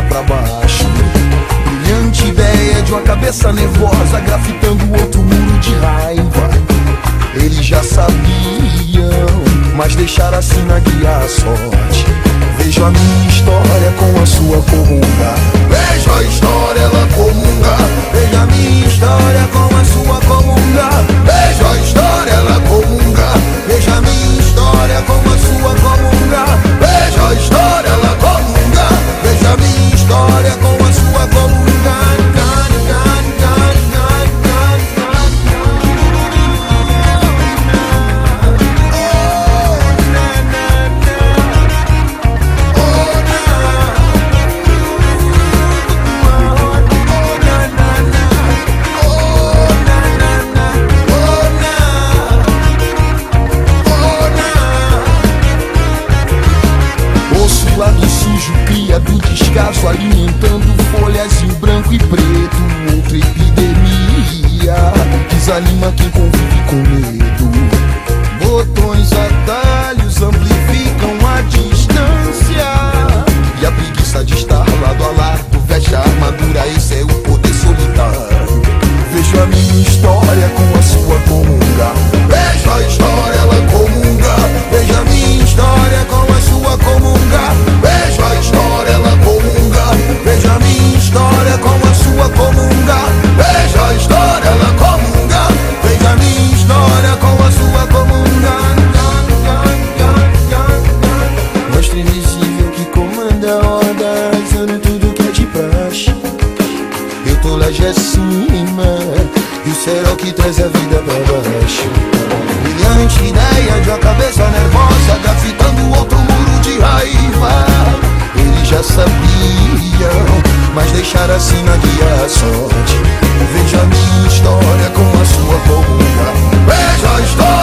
baixo. Brilhante ideia de uma cabeça nervosa grafitando outro muro de raiva. Eles já sabiam, mas deixaram assim na guia a sorte. Vejo a minha história com a sua corrupção. Descaso Alimentando folhas em branco e preto Outra epidemia. Desanima quem convive com que traz a vida pra baixo. Brilhante ideia de uma cabeça nervosa Grafitando outro muro de raiva. Eles já sabiam, mas deixaram assim na guia a sorte. Veja a minha história com a sua boca Veja a história